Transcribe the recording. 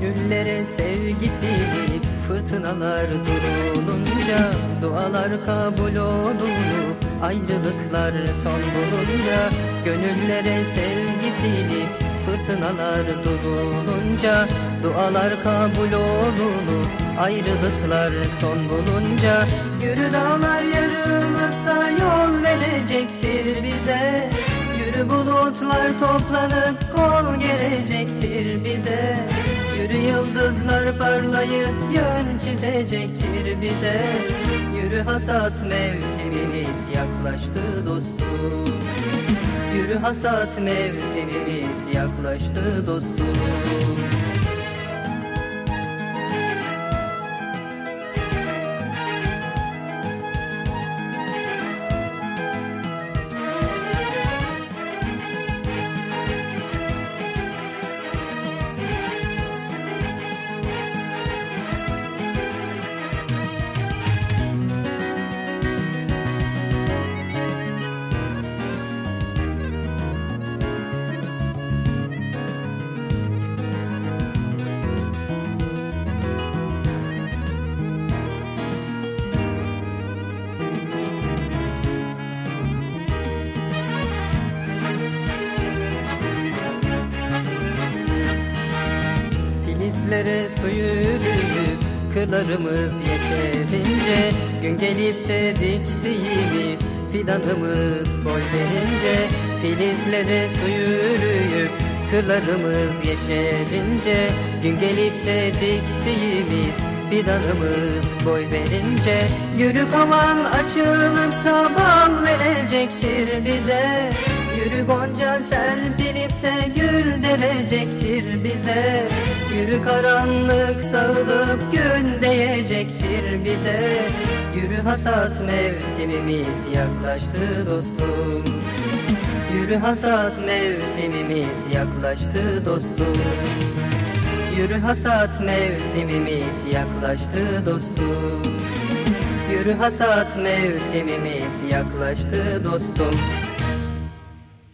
Gönüllere sevgisini fırtınalar durulunca Dualar kabul olup ayrılıklar son bulunca Gönüllere sevgisini fırtınalar durulunca Dualar kabul olup ayrılıklar son bulunca. Yürü dağlar yarılıp yol verecektir bize Yürü bulutlar toplanıp kol gelecektir bize Yürü yıldızlar parlayıp yön çizecektir bize. Yürü hasat mevsimimiz yaklaştı dostum. Yürü hasat mevsimimiz yaklaştı dostum Filizlere su yürüyüp kırlarımız yeşerince Gün gelip de diktiğimiz fidanımız boy verince Filizlere su yürüyüp kırlarımız yeşerince Gün gelip de diktiğimiz fidanımız boy verince Yürü kovan açılıp da bal verecektir bize. Yürü gonca serpilip de gül derecektir bize Yürü karanlık dağılıp gün değecektir bize. Yürü hasat mevsimimiz yaklaştı dostum. Yürü hasat mevsimimiz yaklaştı dostum. Yürü hasat mevsimimiz yaklaştı dostum. Yürü hasat mevsimimiz yaklaştı dostum